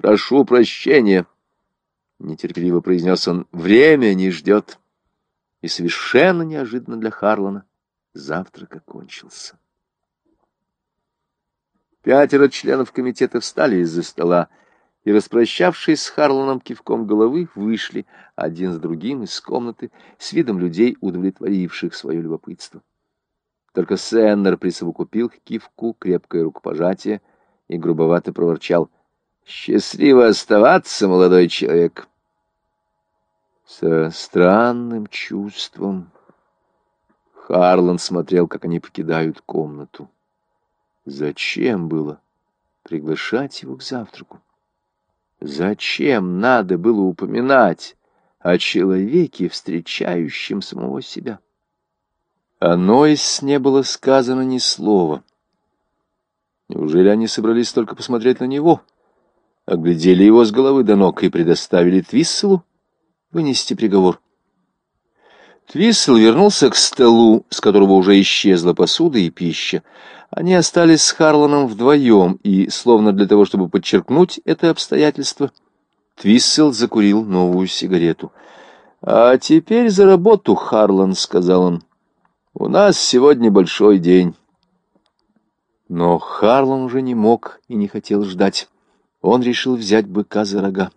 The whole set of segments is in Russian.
«Прошу прощения», — нетерпеливо произнес он, — «время не ждет». И совершенно неожиданно для Харлана завтрак окончился. Пятеро членов комитета встали из-за стола и, распрощавшись с Харланом кивком головы, вышли один с другим из комнаты с видом людей, удовлетворивших свое любопытство. Только Сеннер присовокупил к кивку крепкое рукопожатие и грубовато проворчал — Счастливо оставаться, молодой человек. Со странным чувством Харлан смотрел, как они покидают комнату. Зачем было приглашать его к завтраку? Зачем надо было упоминать о человеке, встречающем самого себя? О Нойс не было сказано ни слова. Неужели они собрались только посмотреть на него? — оглядели его с головы до ног и предоставили Твисселу вынести приговор. Твиссел вернулся к столу, с которого уже исчезла посуда и пища. Они остались с Харланом вдвоем, и, словно для того, чтобы подчеркнуть это обстоятельство, Твиссел закурил новую сигарету. «А теперь за работу, Харлан», — сказал он. «У нас сегодня большой день». Но Харлан уже не мог и не хотел ждать он решил взять быка за рога.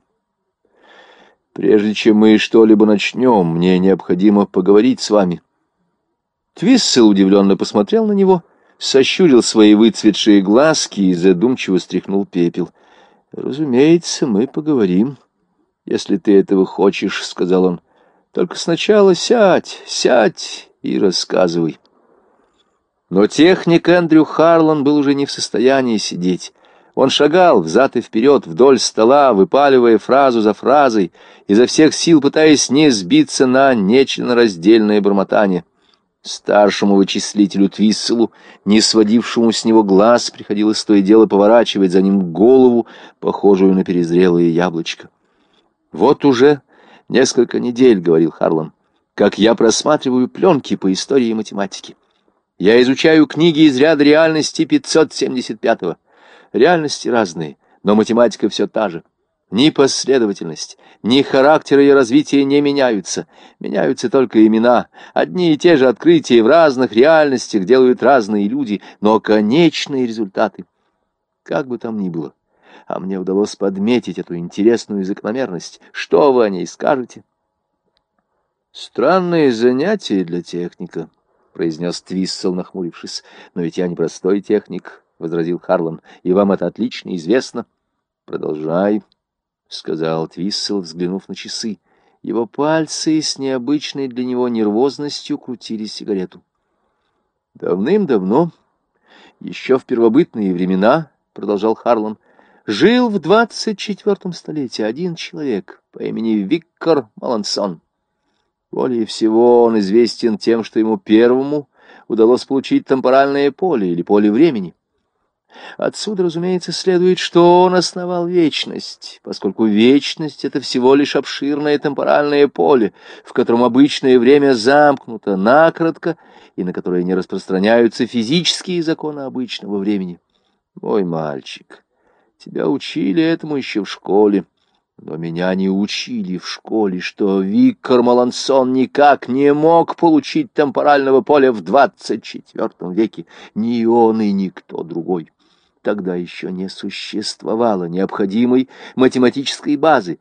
«Прежде чем мы что-либо начнем, мне необходимо поговорить с вами». Твиссел удивленно посмотрел на него, сощурил свои выцветшие глазки и задумчиво стряхнул пепел. «Разумеется, мы поговорим, если ты этого хочешь», — сказал он. «Только сначала сядь, сядь и рассказывай». Но техник Эндрю Харлан был уже не в состоянии сидеть. Он шагал взад и вперед вдоль стола, выпаливая фразу за фразой, изо всех сил пытаясь не сбиться на нечленораздельное бормотание. Старшему вычислителю Твисселу, не сводившему с него глаз, приходилось то и дело поворачивать за ним голову, похожую на перезрелое яблочко. «Вот уже несколько недель, — говорил Харлан, — как я просматриваю пленки по истории математики. Я изучаю книги из ряда реальности 575-го. Реальности разные, но математика все та же. Ни последовательность, ни характер ее развития не меняются. Меняются только имена. Одни и те же открытия в разных реальностях делают разные люди, но конечные результаты. Как бы там ни было, а мне удалось подметить эту интересную закономерность. Что вы о ней скажете? Странные занятия для техника, — произнес Твиссел, нахмурившись. Но ведь я не простой техник, возразил Харлан, — и вам это отлично известно. — Продолжай, — сказал Твиссел, взглянув на часы. Его пальцы с необычной для него нервозностью крутили сигарету. Давным-давно, еще в первобытные времена, — продолжал Харлан, — жил в двадцать четвертом столетии один человек по имени Виктор Малансон. Более всего он известен тем, что ему первому удалось получить темпоральное поле или поле времени. Отсюда, разумеется, следует, что он основал вечность, поскольку вечность — это всего лишь обширное темпоральное поле, в котором обычное время замкнуто накратко и на которое не распространяются физические законы обычного времени. Мой мальчик, тебя учили этому еще в школе, но меня не учили в школе, что Виктор Малансон никак не мог получить темпорального поля в двадцать четвертом веке, ни он и никто другой. Тогда еще не существовало необходимой математической базы.